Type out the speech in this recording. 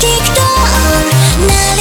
TikTok